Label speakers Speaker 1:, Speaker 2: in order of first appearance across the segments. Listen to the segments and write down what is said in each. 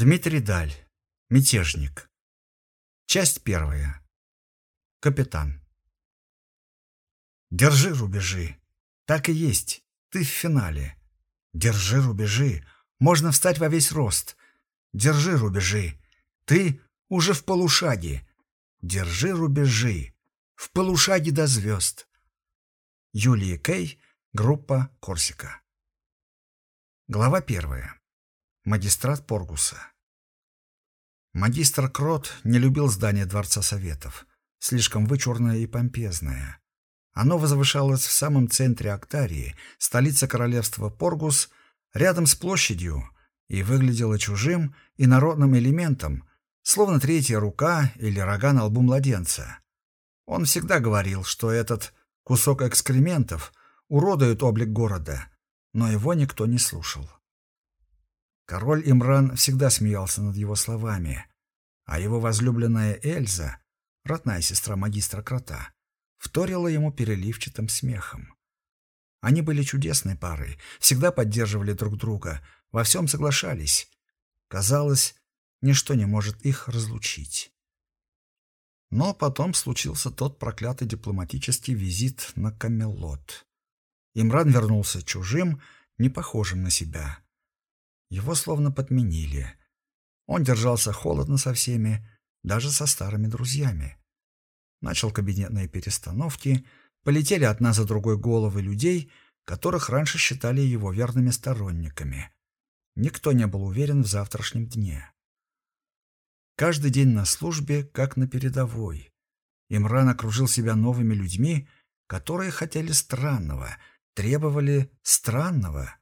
Speaker 1: Дмитрий Даль. Мятежник. Часть первая. Капитан. Держи рубежи. Так и есть. Ты в финале. Держи рубежи. Можно встать во весь рост. Держи рубежи. Ты уже в полушаге. Держи рубежи. В полушаге до звезд. Юлия Кей, группа Корсика. Глава первая. Магистрат Поргуса. Магистр Крот не любил здание Дворца Советов, слишком вычурное и помпезное. Оно возвышалось в самом центре Актарии, столице королевства Поргус, рядом с площадью, и выглядело чужим и народным элементом, словно третья рука или рога на лбу младенца. Он всегда говорил, что этот кусок экскрементов уродует облик города, но его никто не слушал. Король Имран всегда смеялся над его словами, а его возлюбленная Эльза, родная сестра магистра Крота, вторила ему переливчатым смехом. Они были чудесной парой, всегда поддерживали друг друга, во всем соглашались. Казалось, ничто не может их разлучить. Но потом случился тот проклятый дипломатический визит на Камелот. Имран вернулся чужим, не похожим на себя. Его словно подменили. Он держался холодно со всеми, даже со старыми друзьями. Начал кабинетные перестановки, полетели одна за другой головы людей, которых раньше считали его верными сторонниками. Никто не был уверен в завтрашнем дне. Каждый день на службе, как на передовой. Имран окружил себя новыми людьми, которые хотели странного, требовали странного.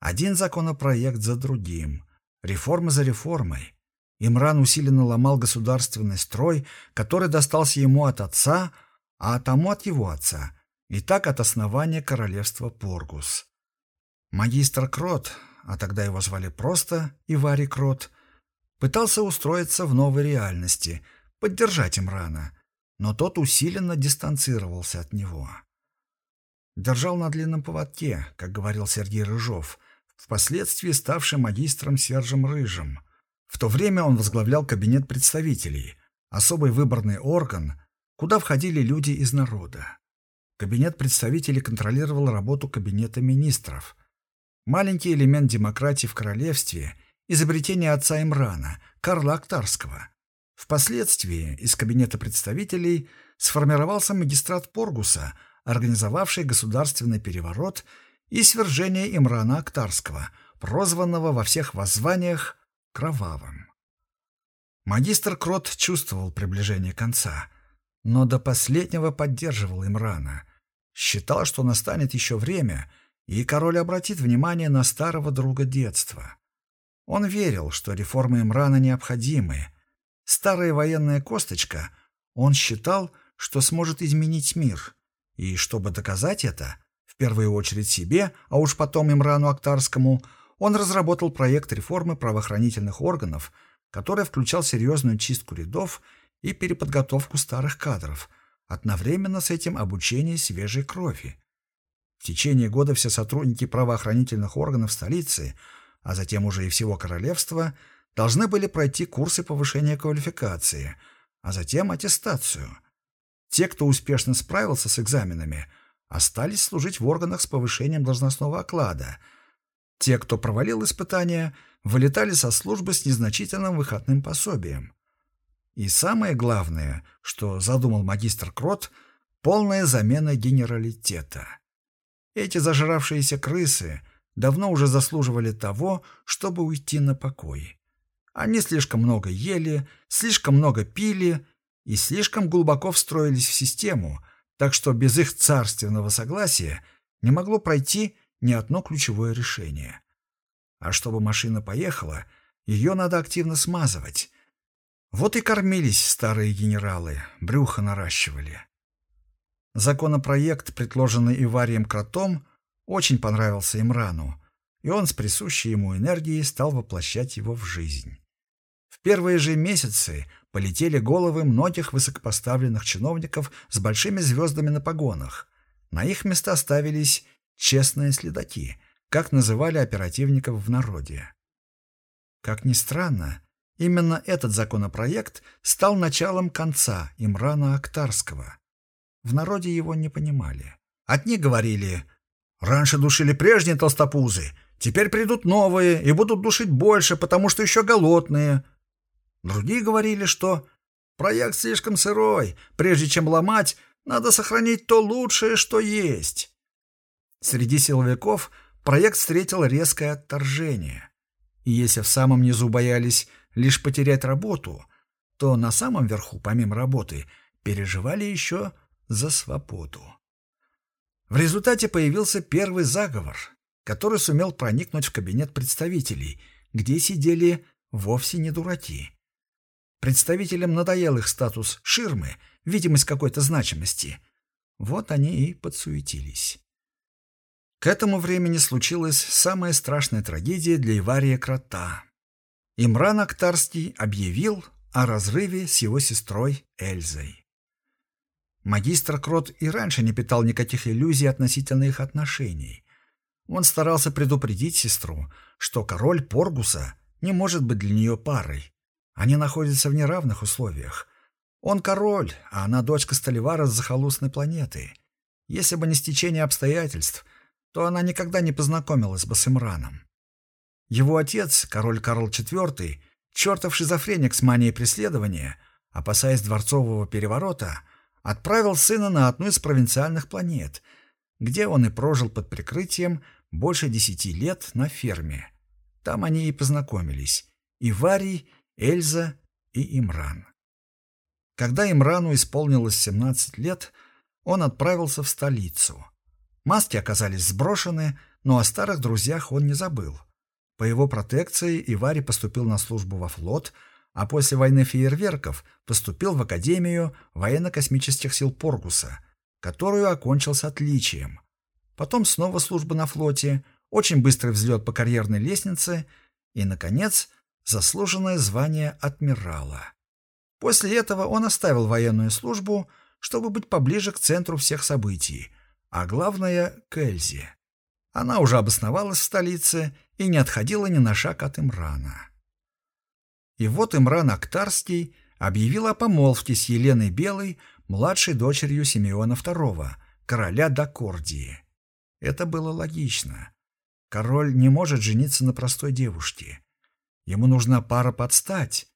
Speaker 1: Один законопроект за другим, реформа за реформой. Имран усиленно ломал государственный строй, который достался ему от отца, а тому от его отца, и так от основания королевства Поргус. Магистр Крот, а тогда его звали просто Ивари Крот, пытался устроиться в новой реальности, поддержать Имрана, но тот усиленно дистанцировался от него. Держал на длинном поводке, как говорил Сергей Рыжов, впоследствии ставший магистром Сержем Рыжим. В то время он возглавлял кабинет представителей, особый выборный орган, куда входили люди из народа. Кабинет представителей контролировал работу кабинета министров. Маленький элемент демократии в королевстве – изобретение отца Имрана, Карла Актарского. Впоследствии из кабинета представителей сформировался магистрат Поргуса, организовавший государственный переворот – и свержение Имрана Актарского, прозванного во всех воззваниях Кровавым. Магистр Крот чувствовал приближение конца, но до последнего поддерживал Имрана. Считал, что настанет еще время, и король обратит внимание на старого друга детства. Он верил, что реформы Имрана необходимы. Старая военная косточка, он считал, что сможет изменить мир, и чтобы доказать это – в первую очередь себе, а уж потом Имрану Актарскому, он разработал проект реформы правоохранительных органов, который включал серьезную чистку рядов и переподготовку старых кадров, одновременно с этим обучение свежей крови. В течение года все сотрудники правоохранительных органов столицы, а затем уже и всего королевства, должны были пройти курсы повышения квалификации, а затем аттестацию. Те, кто успешно справился с экзаменами – остались служить в органах с повышением должностного оклада. Те, кто провалил испытания, вылетали со службы с незначительным выходным пособием. И самое главное, что задумал магистр Крот, полная замена генералитета. Эти зажравшиеся крысы давно уже заслуживали того, чтобы уйти на покой. Они слишком много ели, слишком много пили и слишком глубоко встроились в систему – так что без их царственного согласия не могло пройти ни одно ключевое решение. А чтобы машина поехала, ее надо активно смазывать. Вот и кормились старые генералы, брюхо наращивали. Законопроект, предложенный Иварием Кротом, очень понравился Имрану, и он с присущей ему энергией стал воплощать его в жизнь. В первые же месяцы полетели головы многих высокопоставленных чиновников с большими звездами на погонах. На их места ставились честные следаки, как называли оперативников в народе. Как ни странно, именно этот законопроект стал началом конца Имрана Актарского. В народе его не понимали. Одни говорили «Раньше душили прежние толстопузы, теперь придут новые и будут душить больше, потому что еще голодные». Другие говорили, что проект слишком сырой, прежде чем ломать, надо сохранить то лучшее, что есть. Среди силовиков проект встретил резкое отторжение. И если в самом низу боялись лишь потерять работу, то на самом верху, помимо работы, переживали еще за свободу. В результате появился первый заговор, который сумел проникнуть в кабинет представителей, где сидели вовсе не дураки. Представителям надоел их статус ширмы, видимость какой-то значимости. Вот они и подсуетились. К этому времени случилась самая страшная трагедия для Ивария Крота. Имран Актарский объявил о разрыве с его сестрой Эльзой. Магистр Крот и раньше не питал никаких иллюзий относительно их отношений. Он старался предупредить сестру, что король Поргуса не может быть для нее парой. Они находятся в неравных условиях. Он король, а она дочка Столивара с захолустной планеты. Если бы не стечение обстоятельств, то она никогда не познакомилась бы с Имраном. Его отец, король Карл IV, чертов шизофреник с манией преследования, опасаясь дворцового переворота, отправил сына на одну из провинциальных планет, где он и прожил под прикрытием больше десяти лет на ферме. Там они и познакомились. И Варий, Эльза и Имран. Когда Имрану исполнилось 17 лет, он отправился в столицу. Маски оказались сброшены, но о старых друзьях он не забыл. По его протекции Ивари поступил на службу во флот, а после войны фейерверков поступил в Академию военно-космических сил Поргуса, которую окончил с отличием. Потом снова служба на флоте, очень быстрый взлет по карьерной лестнице и, наконец, заслуженное звание адмирала. После этого он оставил военную службу, чтобы быть поближе к центру всех событий, а главное — к Эльзе. Она уже обосновалась в столице и не отходила ни на шаг от Имрана. И вот Имран Актарский объявил о помолвке с Еленой Белой, младшей дочерью Симеона II, короля Дакордии. Это было логично. Король не может жениться на простой девушке. Ему нужна пара подстать.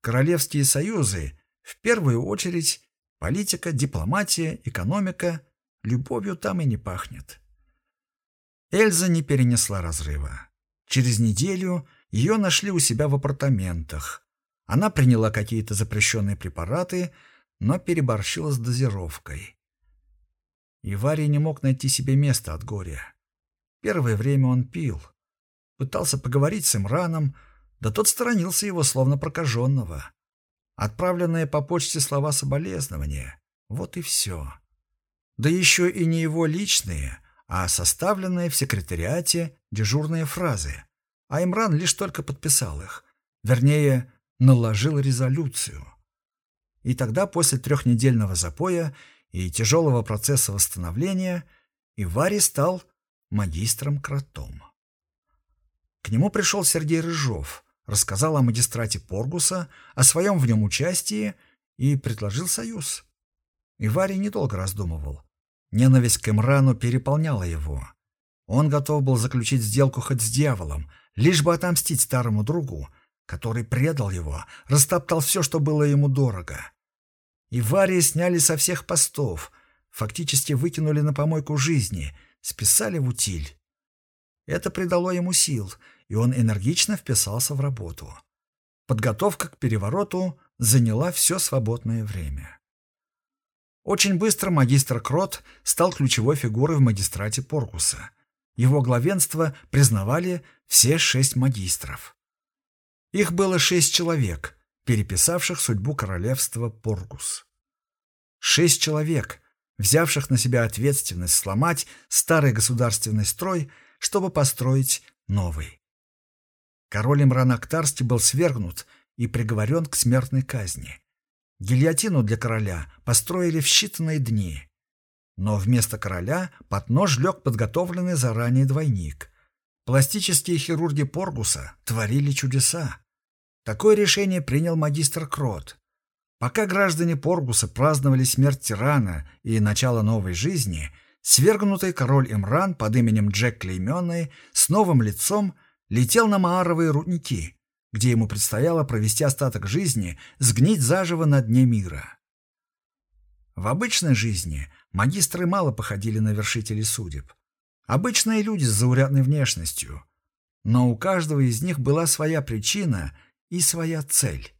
Speaker 1: Королевские союзы, в первую очередь, политика, дипломатия, экономика, любовью там и не пахнет. Эльза не перенесла разрыва. Через неделю ее нашли у себя в апартаментах. Она приняла какие-то запрещенные препараты, но переборщила с дозировкой. Иварий не мог найти себе места от горя. Первое время он пил. Пытался поговорить с Имраном, да тот сторонился его, словно прокаженного. Отправленные по почте слова соболезнования. Вот и все. Да еще и не его личные, а составленные в секретариате дежурные фразы а Имран лишь только подписал их, вернее, наложил резолюцию. И тогда, после трехнедельного запоя и тяжелого процесса восстановления, Ивари стал магистром-кротом. К нему пришел Сергей Рыжов, рассказал о магистрате Поргуса, о своем в нем участии и предложил союз. Ивари недолго раздумывал. Ненависть к Имрану переполняла его. Он готов был заключить сделку хоть с дьяволом, лишь бы отомстить старому другу, который предал его, растоптал все, что было ему дорого. И Варии сняли со всех постов, фактически выкинули на помойку жизни, списали в утиль. Это придало ему сил, и он энергично вписался в работу. Подготовка к перевороту заняла все свободное время. Очень быстро магистр Крот стал ключевой фигурой в магистрате Поркуса. Его главенство признавали все шесть магистров. Их было шесть человек, переписавших судьбу королевства Поргус. Шесть человек, взявших на себя ответственность сломать старый государственный строй, чтобы построить новый. Король Имран Актарский был свергнут и приговорен к смертной казни. Гильотину для короля построили в считанные дни. Но вместо короля под нож лег подготовленный заранее двойник. Пластические хирурги Поргуса творили чудеса. Такое решение принял магистр Крот. Пока граждане Поргуса праздновали смерть тирана и начало новой жизни, свергнутый король Имран под именем Джек Клейменный с новым лицом летел на Мааровые рудники, где ему предстояло провести остаток жизни, сгнить заживо на дне мира. В обычной жизни магистры мало походили на вершителей судеб. Обычные люди с заурядной внешностью. Но у каждого из них была своя причина и своя цель.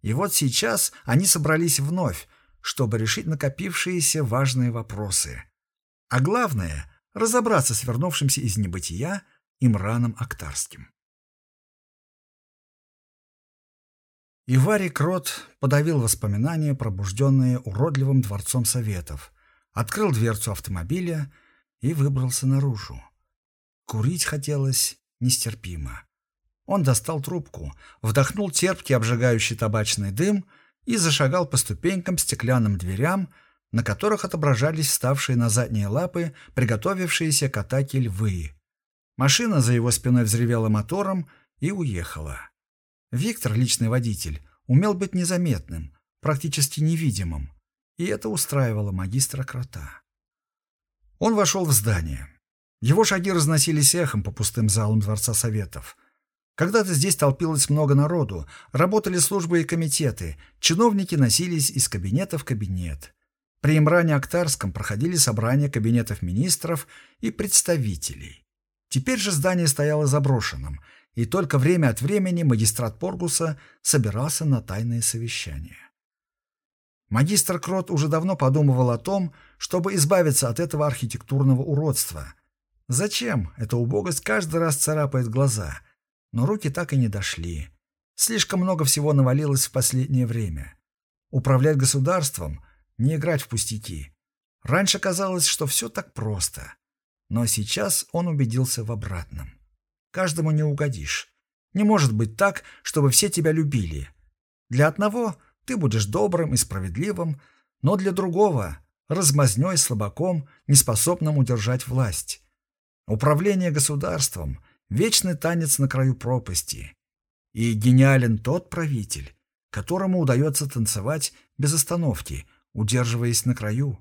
Speaker 1: И вот сейчас они собрались вновь, чтобы решить накопившиеся важные вопросы. А главное — разобраться с вернувшимся из небытия Имраном Актарским. Иварий Крот подавил воспоминания, пробужденные уродливым дворцом советов, открыл дверцу автомобиля — и выбрался наружу. Курить хотелось нестерпимо. Он достал трубку, вдохнул терпкий обжигающий табачный дым и зашагал по ступенькам стеклянным дверям, на которых отображались ставшие на задние лапы приготовившиеся к атаке львы. Машина за его спиной взревела мотором и уехала. Виктор, личный водитель, умел быть незаметным, практически невидимым, и это устраивало магистра Крота. Он вошел в здание. Его шаги разносились эхом по пустым залам Дворца Советов. Когда-то здесь толпилось много народу, работали службы и комитеты, чиновники носились из кабинета в кабинет. При Имране Актарском проходили собрания кабинетов министров и представителей. Теперь же здание стояло заброшенным, и только время от времени магистрат Поргуса собирался на тайные совещания. Магистр Крот уже давно подумывал о том, чтобы избавиться от этого архитектурного уродства. Зачем эта убогость каждый раз царапает глаза? Но руки так и не дошли. Слишком много всего навалилось в последнее время. Управлять государством — не играть в пустяки. Раньше казалось, что все так просто. Но сейчас он убедился в обратном. Каждому не угодишь. Не может быть так, чтобы все тебя любили. Для одного ты будешь добрым и справедливым, но для другого — размазнёй слабаком, неспособным удержать власть. Управление государством — вечный танец на краю пропасти. И гениален тот правитель, которому удается танцевать без остановки, удерживаясь на краю.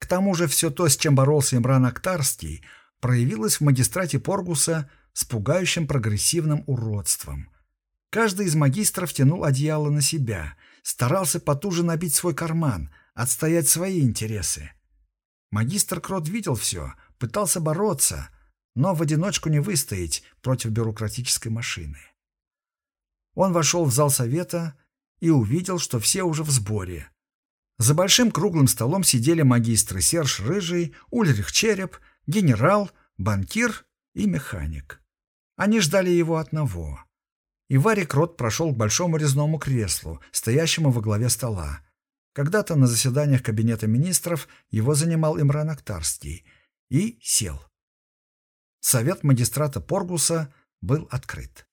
Speaker 1: К тому же все то, с чем боролся Имран Актарский, проявилось в магистрате Поргуса с пугающим прогрессивным уродством — Каждый из магистров тянул одеяло на себя, старался потуже набить свой карман, отстоять свои интересы. Магистр Крот видел все, пытался бороться, но в одиночку не выстоять против бюрократической машины. Он вошел в зал совета и увидел, что все уже в сборе. За большим круглым столом сидели магистры Серж Рыжий, Ульрих Череп, генерал, банкир и механик. Они ждали его одного — и Варик Рот прошел к большому резному креслу, стоящему во главе стола. Когда-то на заседаниях Кабинета министров его занимал Имран Актарский. И сел. Совет магистрата Поргуса был открыт.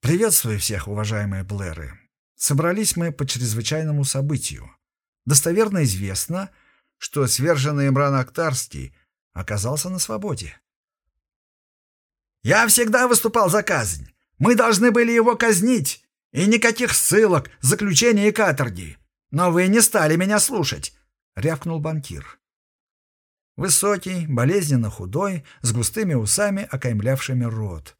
Speaker 1: «Приветствую всех, уважаемые Блэры. Собрались мы по чрезвычайному событию. Достоверно известно, что сверженный Имран Актарский оказался на свободе. «Я всегда выступал за казнь. Мы должны были его казнить, и никаких ссылок, заключения и каторги. Но вы не стали меня слушать», — рявкнул банкир. Высокий, болезненно худой, с густыми усами, окаймлявшими рот.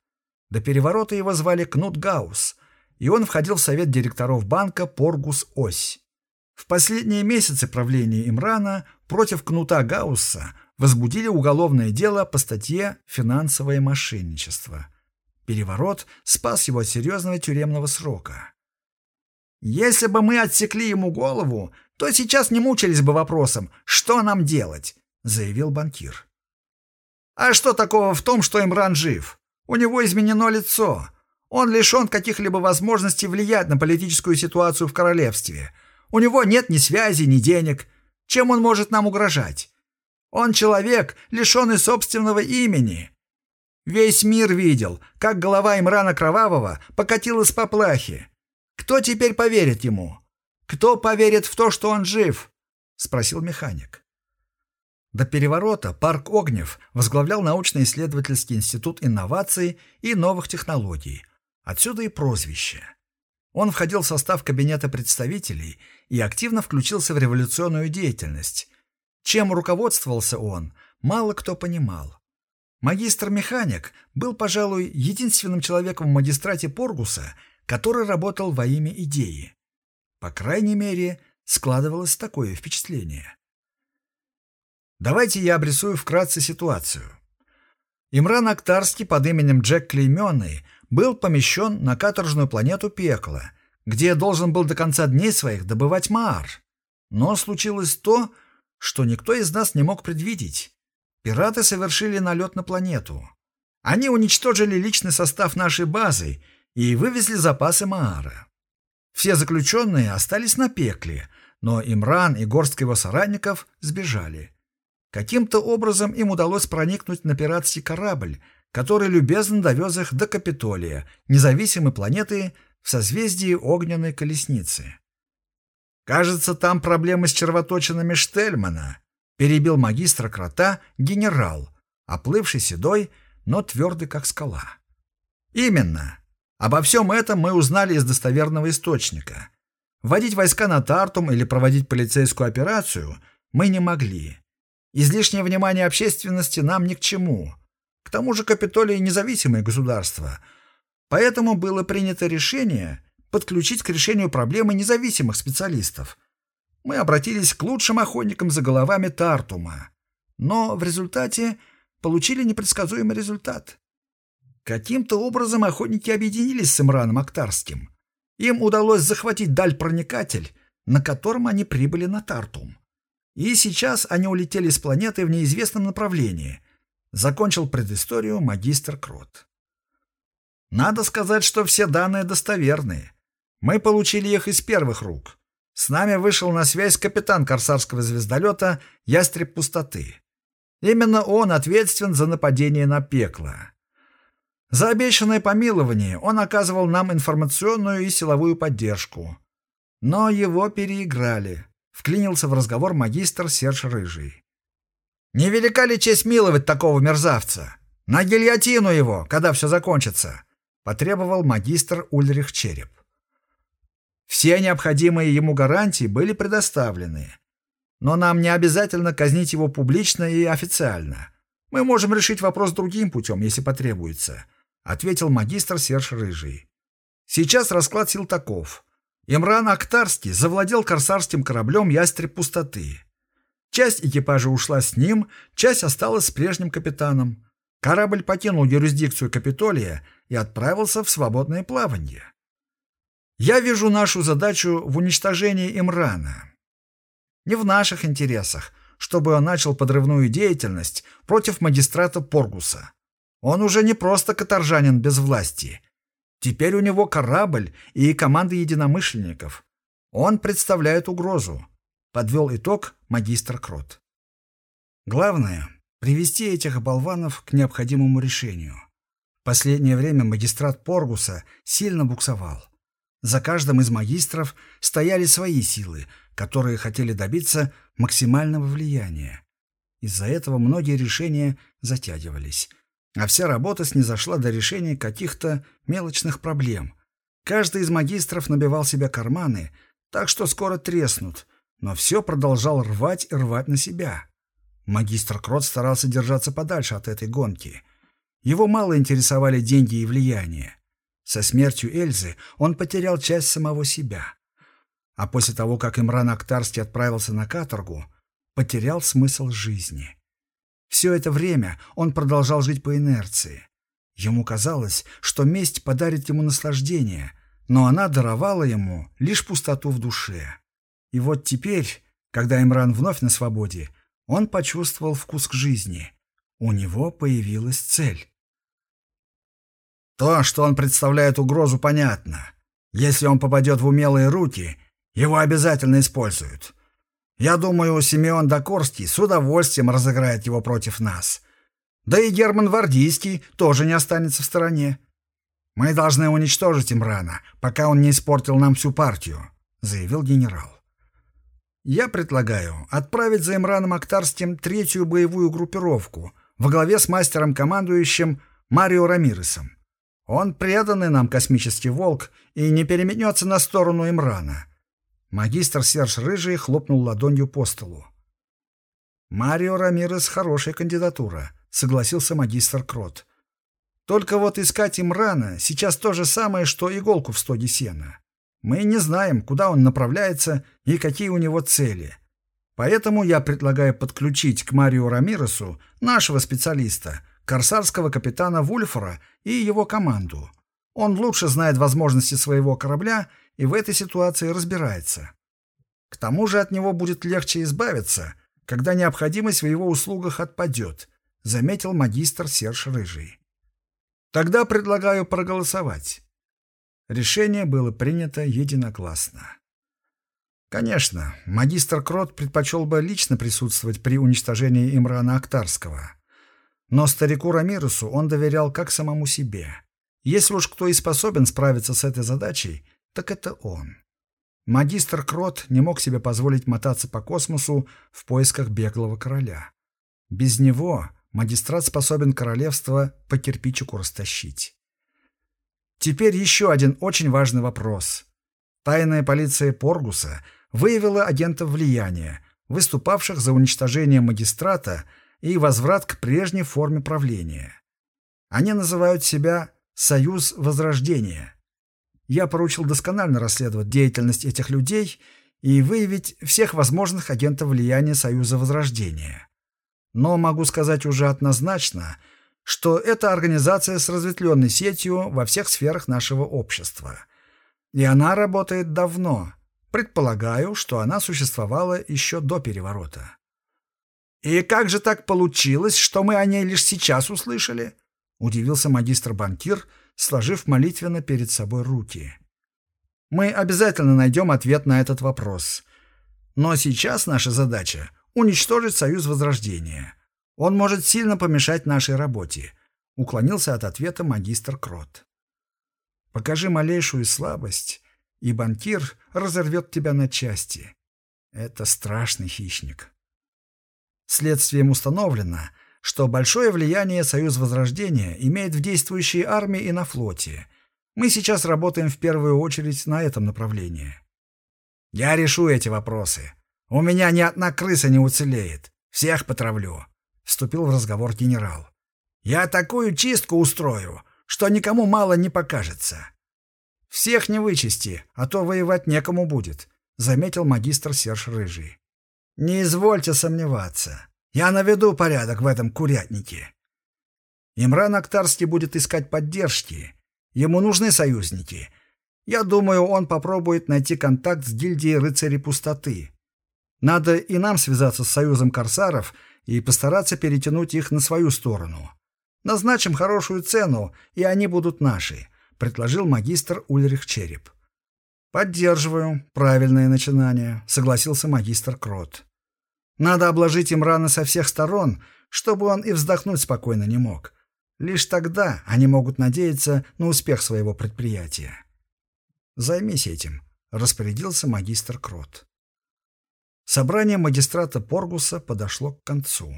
Speaker 1: До переворота его звали Кнут Гаус, и он входил в совет директоров банка Поргус-Ось. В последние месяцы правления Имрана против Кнута Гаусса возбудили уголовное дело по статье «Финансовое мошенничество», Переворот спас его от серьезного тюремного срока. «Если бы мы отсекли ему голову, то сейчас не мучились бы вопросом, что нам делать», — заявил банкир. «А что такого в том, что Имран жив? У него изменено лицо. Он лишен каких-либо возможностей влиять на политическую ситуацию в королевстве. У него нет ни связи, ни денег. Чем он может нам угрожать? Он человек, лишенный собственного имени. Весь мир видел, как голова Имрана Кровавого покатилась по плахе. Кто теперь поверит ему? Кто поверит в то, что он жив? Спросил механик. До переворота Парк Огнев возглавлял научно-исследовательский институт инноваций и новых технологий. Отсюда и прозвище. Он входил в состав кабинета представителей и активно включился в революционную деятельность. Чем руководствовался он, мало кто понимал. Магистр-механик был, пожалуй, единственным человеком в магистрате Поргуса, который работал во имя идеи. По крайней мере, складывалось такое впечатление. Давайте я обрисую вкратце ситуацию. Имран Актарский под именем Джек Клейменный был помещен на каторжную планету Пекла, где должен был до конца дней своих добывать Маар. Но случилось то, что никто из нас не мог предвидеть. Пираты совершили налет на планету. Они уничтожили личный состав нашей базы и вывезли запасы Маара. Все заключенные остались на пекле, но Имран и горстка его соратников сбежали. Каким-то образом им удалось проникнуть на пиратский корабль, который любезно довез их до Капитолия, независимой планеты в созвездии огненной колесницы. «Кажется, там проблемы с червоточинами Штельмана», — перебил магистра крота генерал, оплывший седой, но твердый, как скала. «Именно. Обо всем этом мы узнали из достоверного источника. Вводить войска на Тартум или проводить полицейскую операцию мы не могли. Излишнее внимание общественности нам ни к чему. К тому же Капитолий – независимое государство. Поэтому было принято решение подключить к решению проблемы независимых специалистов. Мы обратились к лучшим охотникам за головами Тартума. Но в результате получили непредсказуемый результат. Каким-то образом охотники объединились с Имраном Актарским. Им удалось захватить даль-проникатель, на котором они прибыли на Тартум. И сейчас они улетели с планеты в неизвестном направлении. Закончил предысторию магистр Крот. Надо сказать, что все данные достоверные. Мы получили их из первых рук. С нами вышел на связь капитан корсарского звездолета «Ястреб пустоты». Именно он ответственен за нападение на пекло. За обещанное помилование он оказывал нам информационную и силовую поддержку. Но его переиграли. Вклинился в разговор магистр Серж Рыжий. «Не велика ли честь миловать такого мерзавца? На гильотину его, когда все закончится!» потребовал магистр Ульрих Череп. Все необходимые ему гарантии были предоставлены. Но нам не обязательно казнить его публично и официально. Мы можем решить вопрос другим путем, если потребуется ответил магистр Серж Рыжий. Сейчас расклад сил таков. Имран Актарский завладел корсарским кораблем «Ястреб пустоты». Часть экипажа ушла с ним, часть осталась с прежним капитаном. Корабль покинул юрисдикцию Капитолия и отправился в свободное плавание. Я вижу нашу задачу в уничтожении Имрана. Не в наших интересах, чтобы он начал подрывную деятельность против магистрата Поргуса. Он уже не просто каторжанин без власти. Теперь у него корабль и команда единомышленников. Он представляет угрозу. Подвел итог магистр Крот. Главное — привести этих болванов к необходимому решению. В последнее время магистрат Поргуса сильно буксовал. За каждым из магистров стояли свои силы, которые хотели добиться максимального влияния. Из-за этого многие решения затягивались — а вся работа снизошла до решения каких-то мелочных проблем. Каждый из магистров набивал себе карманы, так что скоро треснут, но все продолжал рвать и рвать на себя. Магистр Крот старался держаться подальше от этой гонки. Его мало интересовали деньги и влияние. Со смертью Эльзы он потерял часть самого себя. А после того, как Имран Актарский отправился на каторгу, потерял смысл жизни. Все это время он продолжал жить по инерции. Ему казалось, что месть подарит ему наслаждение, но она даровала ему лишь пустоту в душе. И вот теперь, когда Имран вновь на свободе, он почувствовал вкус к жизни. У него появилась цель. То, что он представляет угрозу, понятно. Если он попадет в умелые руки, его обязательно используют. Я думаю, Симеон Докорский с удовольствием разыграет его против нас. Да и Герман Вардийский тоже не останется в стороне. Мы должны уничтожить Имрана, пока он не испортил нам всю партию, заявил генерал. Я предлагаю отправить за Имраном Актарским третью боевую группировку во главе с мастером-командующим Марио Рамиресом. Он преданный нам космический волк и не переметнется на сторону Имрана. Магистр Серж Рыжий хлопнул ладонью по столу. «Марио Рамирес — хорошая кандидатура», — согласился магистр Крот. «Только вот искать Имрана сейчас то же самое, что иголку в стоге сена. Мы не знаем, куда он направляется и какие у него цели. Поэтому я предлагаю подключить к Марио Рамиресу нашего специалиста, корсарского капитана Вульфора и его команду. Он лучше знает возможности своего корабля и в этой ситуации разбирается. К тому же от него будет легче избавиться, когда необходимость в его услугах отпадет, заметил магистр Серж Рыжий. Тогда предлагаю проголосовать. Решение было принято единогласно. Конечно, магистр Крот предпочел бы лично присутствовать при уничтожении Имрана Актарского. Но старику Рамирусу он доверял как самому себе. Если уж кто и способен справиться с этой задачей, так это он. Магистр Крот не мог себе позволить мотаться по космосу в поисках беглого короля. Без него магистрат способен королевство по кирпичику растащить. Теперь еще один очень важный вопрос. Тайная полиция Поргуса выявила агентов влияния, выступавших за уничтожение магистрата и возврат к прежней форме правления. Они называют себя «Союз Возрождения». Я поручил досконально расследовать деятельность этих людей и выявить всех возможных агентов влияния Союза Возрождения. Но могу сказать уже однозначно – что это организация с разветвленной сетью во всех сферах нашего общества. И она работает давно. Предполагаю, что она существовала еще до переворота. «И как же так получилось, что мы о ней лишь сейчас услышали?» — удивился магистр-банкир, сложив молитвенно перед собой руки. «Мы обязательно найдем ответ на этот вопрос. Но сейчас наша задача — уничтожить Союз Возрождения. Он может сильно помешать нашей работе, уклонился от ответа магистр Крот. Покажи малейшую слабость, и банкир разорвет тебя на части. Это страшный хищник. Следствием установлено, что большое влияние Союз Возрождения имеет в действующей армии и на флоте. Мы сейчас работаем в первую очередь на этом направлении. Я решу эти вопросы. У меня ни одна крыса не уцелеет. Всех потравлю вступил в разговор генерал. «Я такую чистку устрою, что никому мало не покажется». «Всех не вычисти, а то воевать некому будет», — заметил магистр Серж Рыжий. «Не извольте сомневаться. Я наведу порядок в этом курятнике». Имран Актарский будет искать поддержки. Ему нужны союзники. Я думаю, он попробует найти контакт с гильдией рыцарей пустоты. Надо и нам связаться с союзом корсаров и постараться перетянуть их на свою сторону. Назначим хорошую цену, и они будут наши, предложил магистр Ульрих Череп. Поддерживаю, правильное начинание, согласился магистр Крот. Надо обложить им раны со всех сторон, чтобы он и вздохнуть спокойно не мог. Лишь тогда они могут надеяться на успех своего предприятия. Займись этим, распорядился магистр Крот. Собрание магистрата Поргуса подошло к концу.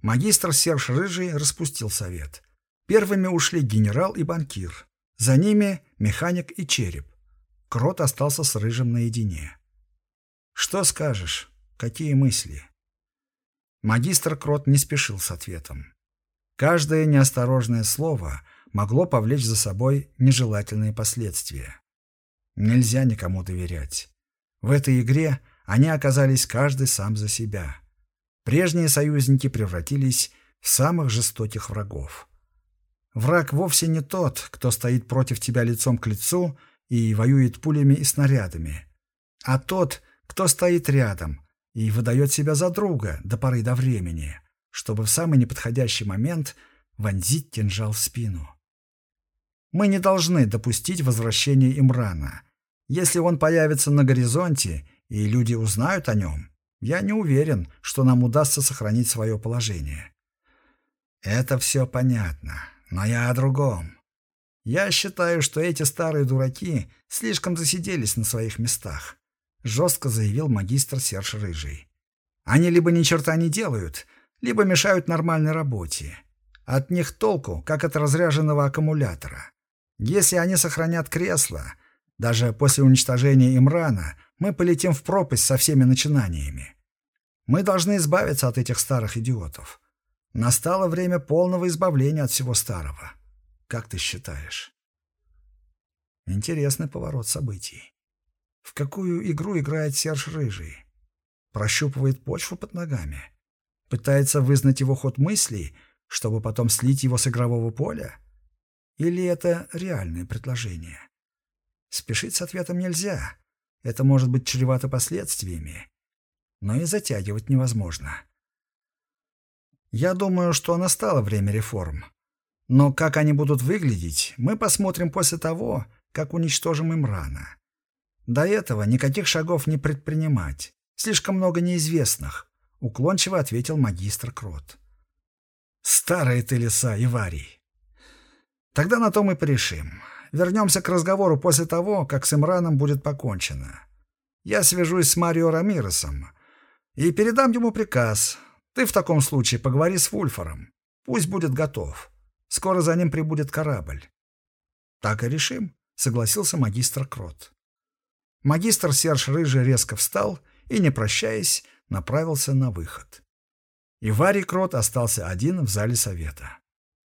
Speaker 1: Магистр Серж Рыжий распустил совет. Первыми ушли генерал и банкир. За ними механик и череп. Крот остался с Рыжим наедине. «Что скажешь? Какие мысли?» Магистр Крот не спешил с ответом. Каждое неосторожное слово могло повлечь за собой нежелательные последствия. Нельзя никому доверять. В этой игре они оказались каждый сам за себя. Прежние союзники превратились в самых жестоких врагов. Враг вовсе не тот, кто стоит против тебя лицом к лицу и воюет пулями и снарядами, а тот, кто стоит рядом и выдает себя за друга до поры до времени, чтобы в самый неподходящий момент вонзить кинжал в спину. Мы не должны допустить возвращения Имрана. Если он появится на горизонте и люди узнают о нем, я не уверен, что нам удастся сохранить свое положение. Это все понятно, но я о другом. Я считаю, что эти старые дураки слишком засиделись на своих местах. жестко заявил магистр Серж Рыжий. Они либо ни черта не делают, либо мешают нормальной работе. От них толку, как от разряженного аккумулятора. Если они сохранят кресло, даже после уничтожения Имрана, мы полетим в пропасть со всеми начинаниями. Мы должны избавиться от этих старых идиотов. Настало время полного избавления от всего старого. Как ты считаешь? Интересный поворот событий. В какую игру играет Серж Рыжий? Прощупывает почву под ногами? Пытается вызнать его ход мыслей, чтобы потом слить его с игрового поля? Или это реальное предложение? Спешить с ответом нельзя. Это может быть чревато последствиями. Но и затягивать невозможно. Я думаю, что настало время реформ. Но как они будут выглядеть, мы посмотрим после того, как уничтожим им рано. До этого никаких шагов не предпринимать. Слишком много неизвестных, уклончиво ответил магистр Крот. Старые ты леса, Иварий. Тогда на том и порешим. Вернемся к разговору после того, как с Имраном будет покончено. Я свяжусь с Марио Рамиросом и передам ему приказ. Ты в таком случае поговори с Вульфором. Пусть будет готов. Скоро за ним прибудет корабль. Так и решим, согласился магистр Крот. Магистр Серж Рыжий резко встал и, не прощаясь, направился на выход. И Варий Крот остался один в зале совета.